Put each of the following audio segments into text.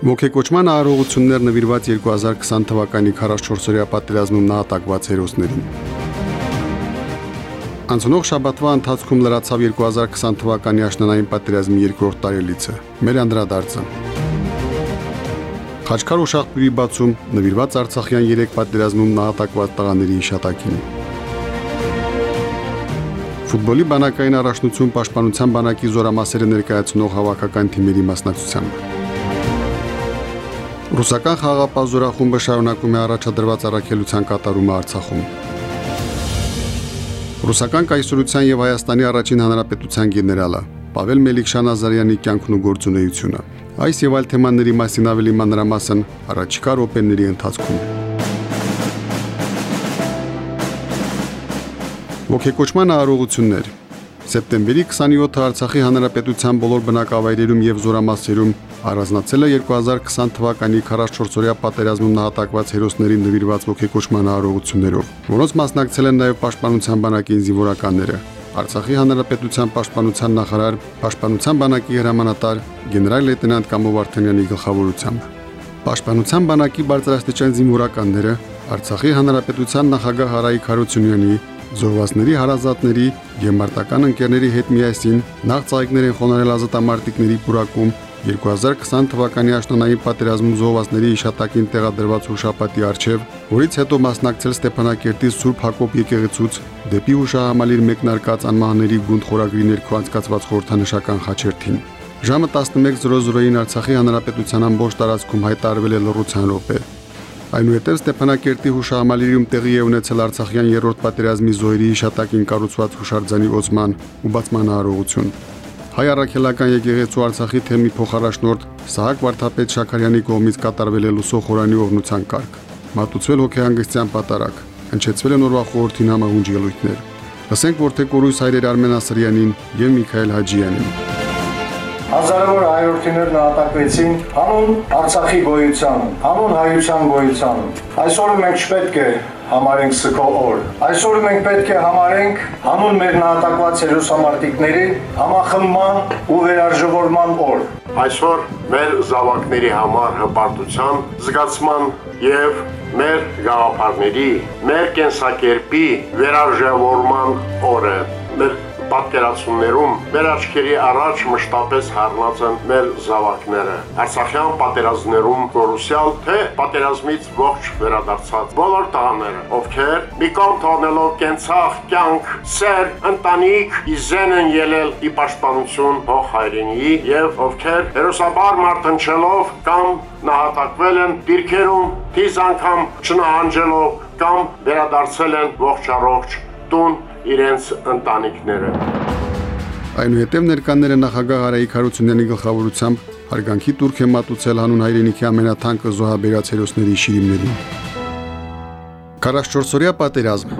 Ոգեկոչման արարողություններ նվիրված 2020 թվականի 44-օրյա պատերազմում նահատակված հերոսներին։ Անցնող շաբաթվա ընթացքում լրացավ 2020 թվականի աշնանային պատերազմի երկրորդ տարելիցը։ Մեր անդրադարձը։ Խաչքար ոշախբյուրի բացում նվիրված Արցախյան 3 պատերազմում նահատակված տղաների հիշատակին։ Ֆուտբոլի բանակային առաջնություն պաշտպանության բանակի զորամասերը ներկայացնող հավաքական թիմերի մասնակցությամբ։ Ռուսական խաղապահ զորախումբը շարունակում է առաջադրված առաքելության կատարումը Արցախում։ Ռուսական կայսրության եւ Հայաստանի առաջին հանրապետության գեներալը Պավել Մելիքշան Ազարյանի կյանքն ու գործունեությունը։ Այս եւ այլ թեմաների մասին ավելի մանրամասն առաջիկա րոպեների ընթացքում։ Ոգեկոչման արարողություններ Սեպտեմբերի 27-ը Արցախի հանրապետության բոլոր բնակավայրերում եւ զորամասերում առանձնացել է 2020 թվականի 44-օրյա պատերազմում նահատակված հերոսներին նվիրված ոգեկոչման արարողություններով, որոնց մասնակցել են նաեւ Պաշտպանության բանակի զինվորականները։ Արցախի հանրապետության պաշտպանության նախարար, պաշտպանության բանակի հրամանատար գեներալ լեյտենանտ Կամո Վարդանյանի գլխավորությամբ Պաշտպանության բանակի բարձրաստիճան զինվորականները Արցախի հանրապետության նախագահ Հարայիկ Հարությունյանի զոհվածների հարազատների եւ մարտական ընկերների հետ միասին նախ ծաղիկներ են խոնարել ազատամարտիկների պուրակում 2020 թվականի աշնանային պատերազմում զոհվածների իշատակին տեղադրված հուշապատի արչև, որից հետո մասնակցել Ստեփանակերտի Սուրբ Հակոբ եկեղեցուց դեպի հուշահամալիր մեկնարկած անմահների գունդ խորագրի ներքո անցկացված խորհրդանշական խաչերթին։ Ժամը 11:00-ին Արցախի հանրապետության ամբողջ տարածքում հայտարարվել է լռության րոպե։ Այնուհետև Ստեփանակերտի հուշահամալիրում տեղի է ունեցել Արցախյան երրորդ պատերազմի զոհերի հիշատակին կառուցված հուշարձանի ոցման ու բացման արարողություն։ Հայ առաքելական եկեղեցու Արցախի թեմի փոխարաշնորհ Սահակ Վարդապետ Շաքարյանի կողմից կատարվել է լուսո խորանի օրնության կարգ։ Մատուցվել հոգեհանգստյան պատարակ, հնչեցվել են օրվա խորհրդին համահունջ ելույթներ։ Լսենք Որթեկորույս հայրեր Արմեն Ասրյանին եւ Միքայել Հաջյանին հազարավոր հայրորդիներ նահատակվեցին հանուն Արցախի գոյության, հանուն հայության գոյության։ Այսօրը մենք չպետք է համարենք սքո օր։ Այսօրը մենք պետք է համարենք հանուն մեր նահատակված հերոսամարտիկների համախմբման ու վերարժևորման օր։ Այսօր մեր զավակների համար հպարտության, զգացման եւ մեր գաղափարների, մեր կենսակերպի վերարժևորման օրը։ Մեր պատկերացումներում մեր աչքերի առաջ մշտապես հառնած են մեր զավակները։ Արցախյան պատերազմներում կորուսյալ թե պատերազմից ողջ վերադարձած բոլոր տղաները, ովքեր մի կողմ թողնելով կենցաղ կյանք, սեր, ընտանիք, իզեն են ելել ի պաշտպանություն հող հայրենիի եւ ովքեր հերոսաբար մարտնչելով կամ նահատակվել են դիրքերում, թիզ անգամ չնահանջելով կամ վերադարձել են ողջ առողջ տուն իրենց ընտանիքները։ Այնուհետև ներկաները նախագահ Արայիկ Հարությունյանի գլխավորությամբ հարգանքի турք է մատուցել հանուն հայրենիքի ամենաթանկը զոհաբերած հերոսների շիրիմներին։ 44-օրյա պատերազմ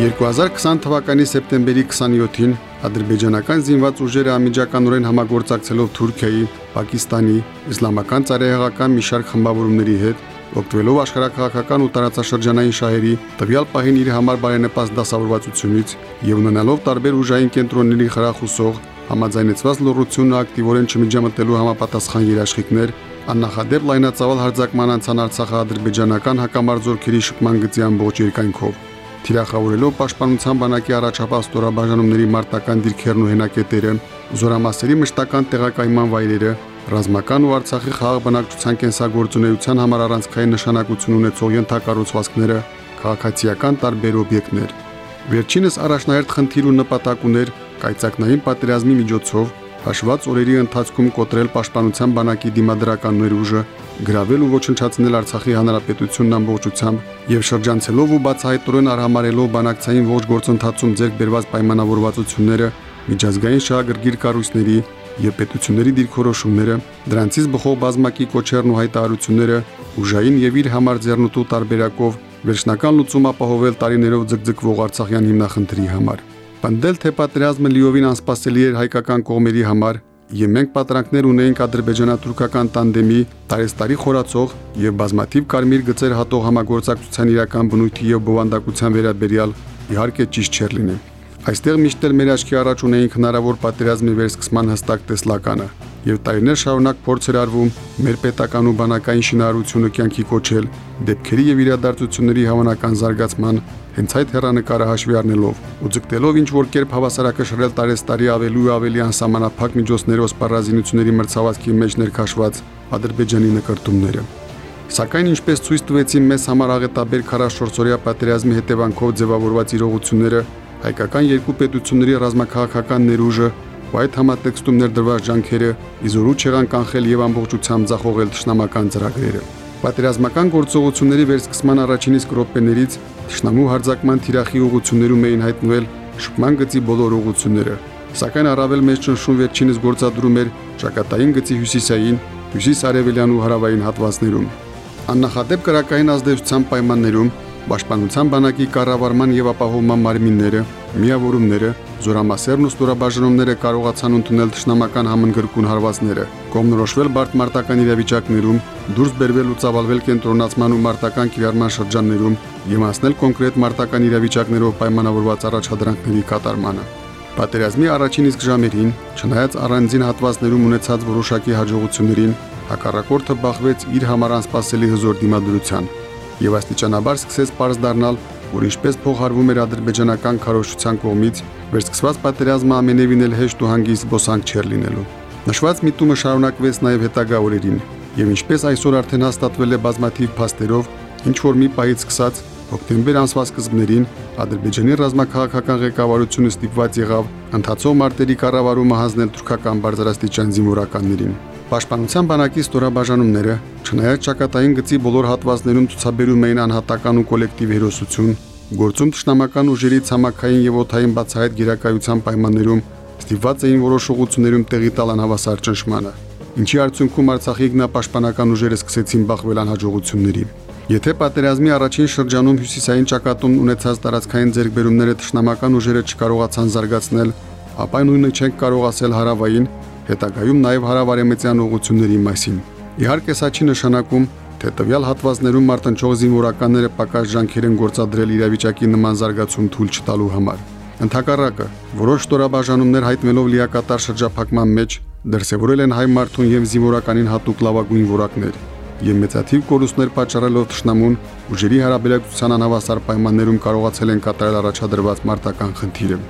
2020 թվականի սեպտեմբերի 27-ին ադրբեջանական զինված ուժերը ամիջականորեն համագործակցելով Թուրքիայի, Պակիստանի, Իսլամական ցարայական մի շարք խմբավորումների հետ օգտվելով աշխարհակաղակական ու տարածաշրջանային շահերի տվյալ պահին իր համար բարենպաստ դասավորվածությունից եւ ունենալով տարբեր ուժային կենտրոնների խրախուսող համաձայնեցված լոռությունը ակտիվորեն չմիջամտելու համապատասխան երաշխիքներ աննախադեպ լայնածավալ հարձակման անցան Արցախա-ադրբեջանական հակամարձօրքերի շփման գծի ամբողջ երկայնքով թիրախավորելով պաշտպանության բանակի առաջապահ ստորաբաժանումների մարտական դիրքերն ու հենակետերը, զորամասերի մշտական տեղակայման վայրերը, Ռազմական ու Արցախի խաղաղ բնակչության կենսագործունեության համար առանցքային նշանակություն ունեցող ենթակառուցվածքները քաղաքացիական տարբեր օբյեկտներ։ Վերջինս առաջնահերթ խնդիր ու նպատակ ուներ կայծակնային պատերազմի միջոցով հաշված օրերի ընթացքում կոտրել պաշտպանության բանակի դիմադրական ներուժը, գրավել ու ոչնչացնել Արցախի հանրապետությունն ամբողջությամբ եւ շրջանցելով ու բացահայտորեն արհամարելով բանակցային ողջ գործընթացում ձեռք բերված պայմանավորվածությունները միջազգային շահագրգիռ կառույցների եւ պետությունների դիրքորոշումները, դրանցից բխող բազմակի կոչերն ու հայտարարությունները ուժային եւ իր համար ձեռնտու տարբերակով վերջնական լուծում ապահովել տարիներով ձգձգվող Արցախյան հիմնախնդրի համար։ Պնդել թե պատերազմը լիովին անսպասելի էր հայկական կողմերի համար եւ մենք պատրանքներ ունեինք ադրբեջանա-թուրքական տանդեմի տարեստարի խորացող եւ բազմաթիվ կարմիր գծեր հատող համագործակցության իրական բնույթի եւ բովանդակության վերաբերյալ իհարկե ճիշտ չէր լինի։ Այստեղ միշտ էլ մեր աչքի առաջ ունեինք հնարավոր պատերազմի վերսկսման հստակ տեսլականը եւ տարիներ շարունակ փորձ էր արվում մեր պետական ու բանակային շինարարությունը կյանքի կոչել դեպքերի եւ իրադարձությունների հավանական զարգացման հենց այդ հերանեկարը հաշվի առնելով ու ձգտելով ինչ որ կերպ հավասարակշռել տարեստարի ավելի ու ավելի անսահմանափակ միջոցներով սպառազինությունների մրցավազքի մեջ ներքաշված Ադրբեջանի նկարտումները Սակայն ինչպես ցույց տվեցին մեզ համար աղետաբեր 44-օրյա պատերազմի հետևանքով ձևավորված իրողությունները, հայկական երկու պետությունների ռազմաքաղաքական ներուժը ու այդ համատեքստում ներդրված ջանքերը իզորու չեղան կանխել եւ ամբողջությամբ ձախողել ճշնամական ծրագրերը։ Պատերազմական գործողությունների վերսկսման առաջին իսկ րոպեներից ճշնամու հարձակման թիրախի ուղություններում էին հայտնվել շփման գծի բոլոր ուղությունները, սակայն առավել մեծ ճնշում վերջինս գործադրում էր ճակատային գծի հյուսիսային, հյուսիս-արևելյան ու հարավային հատվածներում։ Աննախադեպ կրակային ազդեցության պայմաններում Պաշտպանության բանակի կառավարման եւ ապահովման մարմինները, միավորումները, զորամասերն ու ստորաբաժանումները կարողացան ընդունել ճշնամական համընկրկուն հարվածները, կողմնորոշվել բարդ մարտական իրավիճակներում, դուրս բերվել ու ծավալվել կենտրոնացման ու մարտական կիրառման շրջաններում եւ անցնել կոնկրետ մարտական իրավիճակներով պայմանավորված առաջադրանքների կատարմանը։ Պատերազմի առաջին իսկ ժամերին, չնայած առանձին հատվածներում ունեցած որոշակի հաջողություններին, հակառակորդը բախվեց իր համար անսպասելի հզոր դիմադրության եւ աստիճանաբար սկսեց པարզ դառնալ, որ ինչպես փոխարվում էր ադրբեջանական քարոշչության կողմից, վերսկսված պատերազմը ամենևին էլ հեշտ ու հանգիստ բոսանք չէր լինելու։ Նշված միտումը շարունակվեց նաև հետագա օրերին, եւ ինչպես այսօր արդեն հաստատվել է բազմաթիվ փաստերով, ինչ որ մի պահից սկսած հոկտեմբեր ամսվա սկզբներին Ադրբեջանի ռազմաքաղաքական ղեկավարությունը ստիպված եղավ ընթացող մարտերի կառավարումը հանձնել թուրքական բարձրաստիճան զինվորականներին։ Պաշտպանության բանակի ստորաբաժանումները, չնայած ճակատային գծի բոլոր հատվածներում ցուցաբերում էին անհատական ու կոլեկտիվ հերոսություն, գործում ճշնամական ուժերի ցամաքային եւ օթային բացահայտ գերակայության պայմաններում ստիպված էին որոշ ուղություններում տեղի տալ անհավասար ճնշմանը, ինչի արդյունքում Արցախի ինքնապաշտպանական ուժերը սկսեցին բախվել անհաջողությունների։ Եթե պատերազմի առաջին շրջանում հյուսիսային ճակատում ունեցած տարածքային ձեռքբերումները ճշնամական ուժերը չկարողացան զարգացնել, ապա նույնը չենք կարող ասել հարավային հետագայում նաև հարավարեմեցյան ուղությունների մասին։ Իհարկե սա չի նշանակում, թե տվյալ հատվածներում մարտնչող զինվորականները պակաս ջանքեր են գործադրել իրավիճակի նման զարգացում թույլ չտալու համար։ Ընթակառակը, որոշ ստորաբաժանումներ հայտնվելով լիակատար շրջափակման մեջ դրսևորել են հայ մարդուն եւ զինվորականին հատուկ լավագույն որակներ եւ մեծաթիվ կորուստներ պատճառելով ճշնամուն ուժերի հարաբերակցության անհավասար պայմաններում կարողացել են կատարել առաջադրված մարտական խնդիրը։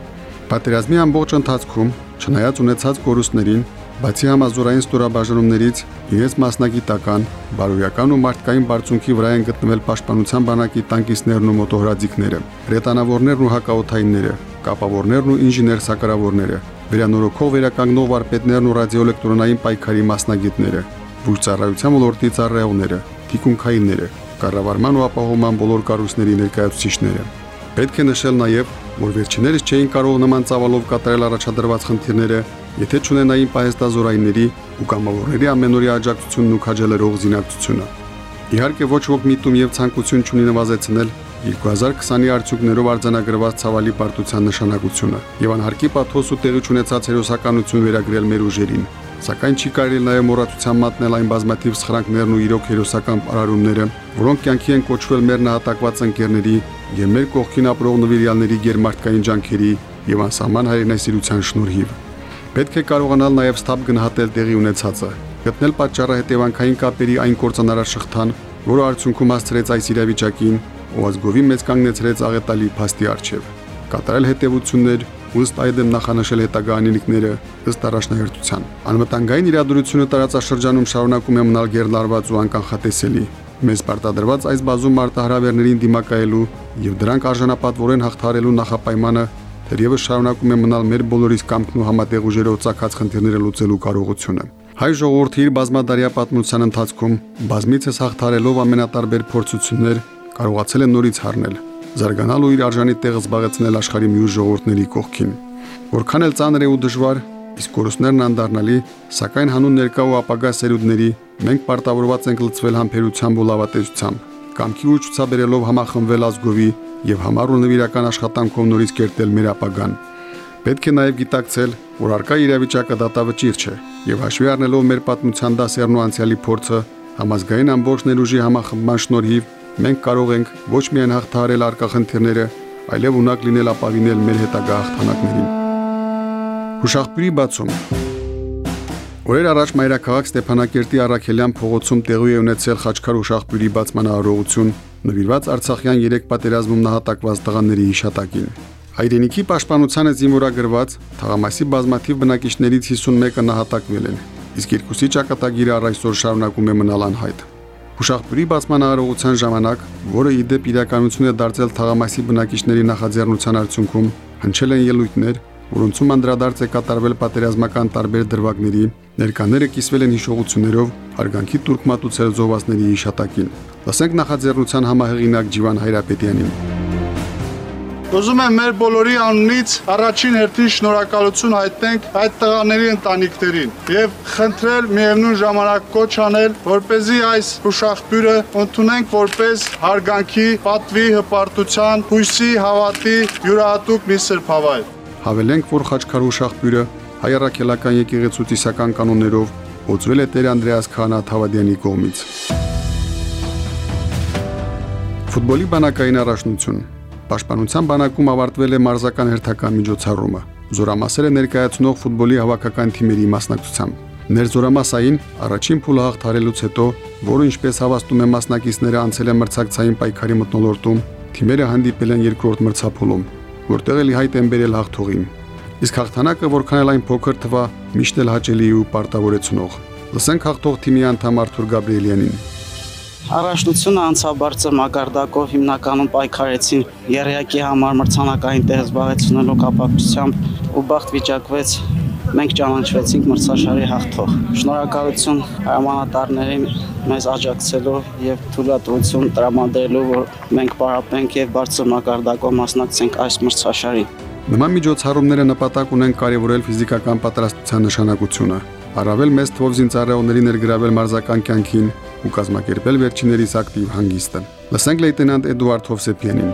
Պատերազմի ամբողջ ընթացքում, չնայած ունեցած կորուստներին, բացի համազորային ստորաբաժանումներից, իրենց մասնագիտական, բարոյական ու մարդկային բարձունքի վրա են գտնվել պաշտպանության բանակի տանկիստներն ու մոտոհրաձիկները, ռետանավորներն ու հակաօթայինները, կապավորներն ու ինժեներ սակրավորները, վերանորոգող վերականգնող վարպետներն ու ռադիոէլեկտրոնային պայքարի մասնագետները, բուժծառայության ոլորտի ծառայողները, թիկունքայինները, կառավարման ու ապահովման բոլոր կառույցների ներկայացուցիչները։ Պետք է նշել նաև, որ վերջիներս չէին կարող նման ծավալով կատարել առաջադրված խնդիրները, եթե չունենային պահեստազորայինների ու կամավորների ամենօրյա աջակցությունն ու քաջալերող զինակցությունը։ Իհարկե ոչ ոք միտում եւ ցանկություն չունի նվազեցնել 2020-ի արդյունքներով արձանագրված ցավալի պարտության նշանակությունը եւ անհարկի պաթոս ու տեղի ունեցած հերոսականություն վերագրել մեր ուժերին, սակայն չի կարելի նաև մոռացության մատնել այն բազմաթիվ սխրանքներն ու իրոք հերոսական արարումները, որոնք կյանքի են կոչվել մեր նահատակված ընկերների եւ մեր կողքին ապրող նվիրյալների գերմարտկային ջանքերի եւ անսահման հայրենասիրության շնորհիվ։ Պետք է կարողանալ նաեւ ստապ գնահատել տեղի ունեցածը, գտնել պատճառը հետևանքային կապերի այն կորցանարար շղթան, որը արդյունքում հասցրեց այս իրավիճակին ու ազգովի մեծ կանգնեցրեց աղետալի փաստի արչև։ Կատարել հետևություններ ըստ այդմ նախանշել հետագա անելիքները ըստ առաջնահերթության։ Անվտանգային իրադրությունը տարածաշրջանում շարունակում է մնալ գերլարված ու անկանխատեսելի, Մեզ պարտադրված այս բազում մարտահրավերներին դիմակայելու եւ դրանք արժանապատվորեն հաղթարելու նախապայմանը թերևս շարունակում է մնալ մեր բոլորիս կամքն ու համատեղ ուժերով ցակած խնդիրները լուծելու կարողությունը։ Հայ ժողովրդի իր բազմադարյա պատմության ընթացքում բազմիցս հաղթարելով ամենատարբեր փորձություններ կարողացել է նորից հառնել, զարգանալ ու իր արժանի տեղը զբաղեցնել աշխարհի մյուս ժողովուրդների կողքին։ Որքան էլ ծանր է ու դժվար, իսկ կորուստներն անդառնալի, սակայն հանուն ներկա ու ապագա սերունդների մենք պարտավորված ենք լծվել համբերությամբ ու լավատեսությամբ, կամքի ու ցուցաբերելով համախմբվել ազգովի եւ համառ ու նվիրական աշխատանքով նորից կերտել մեր ապագան։ Պետք է նաև գիտակցել, որ արկա իրավիճակը դատավճիռ չէ եւ հաշվի առնելով մեր պատմության դասերն ու անցյալի փորձը համազգային ամբողջ ներուժի համախմբման շնորհիվ մենք կարող ենք ոչ միայն հաղթահարել արկա խնդիրները, այլև ունակ լինել ապավինել մեր հետագա հաղթանակներին։ Հուշախբյուրի բացում. Օրեր առաջ Մայրաքաղաք Ստեփանակերտի Արաքելյան փողոցում տեղի է ունեցել Խաչքար Հուշախբյուրի բացման արարողություն, նվիրված Արցախյան 3 պատերազմում նահատակված տղաների հիշատակին։ Հայրենիքի պաշտպանությանը զինվորագրված թաղամասի բազմաթիվ բնակիչներից 51-ը նահատակվել են, իսկ երկուսի ճակատագիրը առ այսօր շարունակում է մնալ անհայտ։ Հուշախտուրի բացման արարողության ժամանակ, որը ի դեպ իրականություն է դարձել թղամասի բնակիչների նախաձեռնության արդյունքում, հնչել են ելույթներ, որոնցում անդրադարձ է կատարվել պատերազմական տարբեր դրվագների, ներկաները կիսվել են հիշողություններով հարգանքի турք մատուցել զոհվածների հիշատակին։ Լսենք նախաձեռնության համահեղինակ Ջիվան Հայրապետյանին։ Ուզում եմ մեր բոլորի անունից առաջին հերթին շնորհակալություն հայտնենք այդ տղաների ընտանիքներին եւ խնդրել միևնույն ժամանակ կոչ անել, որ เป զի այս հուշախբյուրը ընդունենք որպես հարգանքի, պատվի, հպարտության, հույսի, հավատի յուրահատուկ մի սրբավայր։ Հավելենք, որ Խաչքար հուշախբյուրը հայրաքելական եկեղեցու տիսական կանոններով ոցվել է Տեր Անդրեաս Քանա Թավադյանի կողմից։ Ֆուտբոլի բանակային առաջնություն Պաշտպանության բանակում ավարտվել է մարզական հերթական միջոցառումը։ Զորամասերը ներկայացնող ֆուտբոլի հավաքական թիմերի մասնակցությամբ։ Ներզորամասային առաջին փուլը հաղթարելուց հետո, որը ինչպես հավաստում է մասնակիցները անցել է մրցակցային պայքարի մտնոլորտում, թիմերը հանդիպել են երկրորդ մրցափուլում, որտեղ էլ հայտ են բերել հաղթողին։ Իսկ հաղթանակը որքան էլ այն փոքր թվա, միշտ էլ հաճելի ու պարտավորեցնող։ Լսենք հաղթող թիմի անդամ Արթուր Գաբրիելյանին։ Առաջնությունը անցավ բարձր մակարդակով հիմնականում պայքարեցին երեակի համար մրցանակային տեղ զբաղեցնելու կապակցությամբ ու բախտ վիճակվեց մենք ճանաչվեցինք մրցաշարի հաղթող։ Շնորհակալություն հրամանատարներին մեզ աջակցելու եւ թույլատվություն տրամադրելու, որ մենք պարապենք եւ բարձր մակարդակով մասնակցենք այս մրցաշարին։ Նման միջոցառումները նպատակ ունեն կարևորել ֆիզիկական պատրաստության նշանակությունը, առավել մեծ թվով զինծառայողների ներգրավել մարզական կյանքին ու կազմակերպել վերջիներիս ակտիվ հանգիստը։ Լսենք լեյտենանտ Էդուարդ Հովսեփյանին։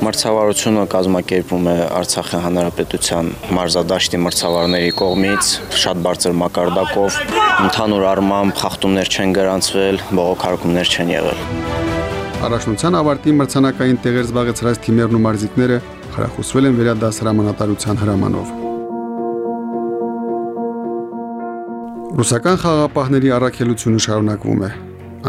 Մրցավարությունը կազմակերպվում է Արցախի Հանրապետության մարզադաշտի մրցավարների կողմից շատ բարձր մակարդակով։ Ընդհանուր առմամբ խախտումներ չեն գրանցվել, բողոքարկումներ չեն եղել։ Առաջնության ավարտի մրցանակային տեղեր զբաղեցրած թիմերն ու մարզիկները խրախուսվել են վերադաս հրամանատարության հրամանով։ Ռուսական խաղապահների առաքելությունը շարունակվում է։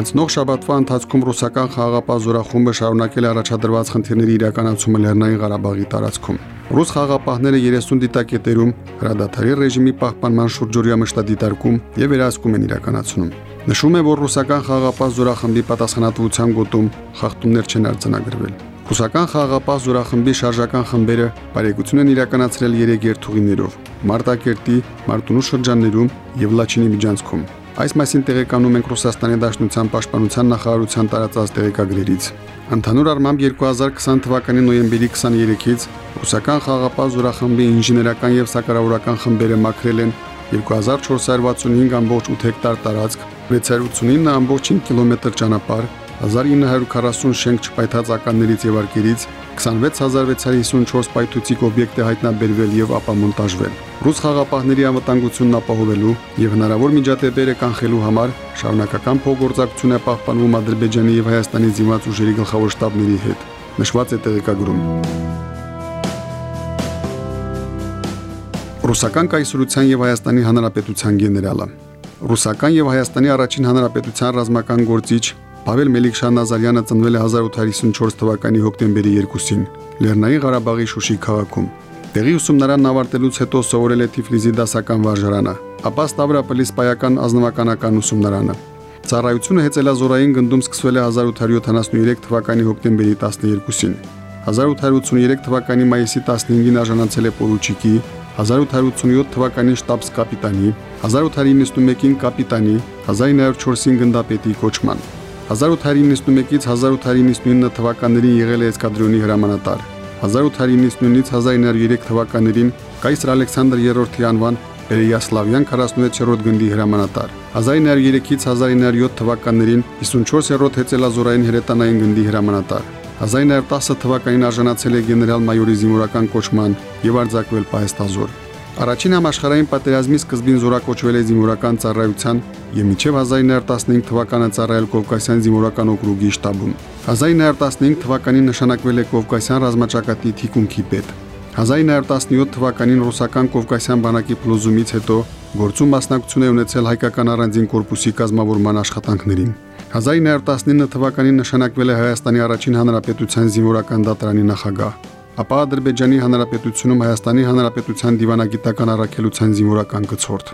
Անցնող շաբաթվա ընթացքում ռուսական խաղապահ զորախումբը շարունակել է առաջադրված խնդիրների իրականացումը Լեռնային Ղարաբաղի տարածքում։ Ռուս խաղապահները 30 դիտակետերում հրադադարի ռեժիմի պահպանման շուրջօրյա մշտադիտարկում եւ վերահսկում են իրականացնում։ Նշում է, որ ռուսական խաղապահ զորախմբի պատասխանատվության գոտում խախտումներ չեն արձանագրվել։ Ռուսական խաղապահ զորախմբի շարժական խմբերը բարեկություն են իրականացրել 3 երթուղիներով՝ Մարտակերտի, Մարտունու շրջաններում եւ Լաչինի միջանցքում։ Այս մասին տեղեկանում ենք Ռուսաստանի Դաշնության Պաշտպանության նախարարության տարածած տեղեկագրերից։ Ընդհանուր առմամբ 2020 թվականի նոյեմբերի 23-ից ռուսական խաղապահ զորախմբի ինժեներական եւ սակարավորական խմբերը մաքրել են 2465.8 հեկտար տարածք, 689.5 կիլոմետր ճանապարհ 1940 շենք չպայթած ականներից եւ արկերից 26654 պայթուցիկ օբյեկտ է հայտնաբերվել եւ ապամոնտաժվել։ Ռուս խաղապահների անվտանգությունն ապահովելու եւ հնարավոր միջադեպերը կանխելու համար շարունակական փոխգործակցություն է պահպանվում Ադրբեջանի եւ Հայաստանի զինված ուժերի գլխավոր շտաբների հետ։ Նշված է տեղեկագրում։ Ռուսական կայսրության եւ Հայաստանի Հանրապետության գեներալը Ռուսական եւ Հայաստանի առաջին հանրապետության ռազմական գործիչ Պավել Մելիքշան Նազարյանը ծնվել է 1854 թվականի հոկտեմբերի 2-ին Լեռնային Ղարաբաղի Շուշի քաղաքում։ Տեղի ուսումնարանն ավարտելուց հետո սովորել է Թիֆլիզի դասական վարժարանը, ապա Ստավրապոլի սպայական ազնվականական ուսումնարանը։ Ծառայությունը հեծելազորային գնդում սկսվել է 1873 թվականի հոկտեմբերի 12-ին։ 1883 թվականի մայիսի 15-ին արժանացել է պորուչիկի, 1887 թվականին շտաբս կապիտանի, 1891-ին կապիտանի, 1904-ին գնդապետի կոչման։ 1891-ից 1899 թվականներին եղել է էսկադրոնի հրամանատար։ 1899-ից 1903 թվականներին կայսր Ալեքսանդր III-ի անվան Պերեյասլավյան 46-րդ գնդի հրամանատար 1903-ից 1907 թվականներին 54-րդ հեծելազորային հրետանային գնդի հրամանատար 1910 թվականին արժանացել է գեներալ-մայորի զինվորական կոչման եւ արձակվել պահեստազոր Առաջին համաշխարհային պատերազմի սկզբին զորակոչվել է զինվորական ծառայության եւ մինչեւ 1915 թվականը ծառայել Կովկասյան զինվորական օկրուգի շտաբում։ 1915 թվականին նշանակվել է Կովկասյան ռազմաճակատի թիկունքի պետ։ 1917 թվականին ռուսական Կովկասյան բանակի փլուզումից հետո գործում մասնակցություն է ունեցել հայկական առանձին կորպուսի կազմավորման աշխատանքներին։ 1919 թվականին նշանակվել է Հայաստանի առաջին հանրապետության զինվորական դատարանի նախագահ ապա Ադրբեջանի Հանրապետությունում Հայաստանի Հանրապետության դիվանագիտական առաքելության զինվորական գծորդ։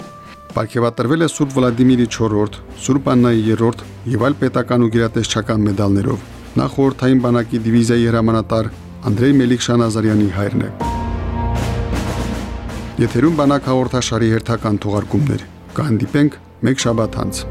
Պարգևատրվել է Սուրբ Վլադիմիրի 4-րդ, Սուրբ Աննայի 3-րդ եւ այլ պետական ու գերատեսչական մեդալներով։ Նախորդային բանակի դիվիզիայի հրամանատար Անդրեյ Մելիք-Շանազարյանի հայրն է։ Եթերում բանակ հաղորդաշարի հերթական թողարկումներ։ Կհանդիպենք մեկ շաբաթ անց։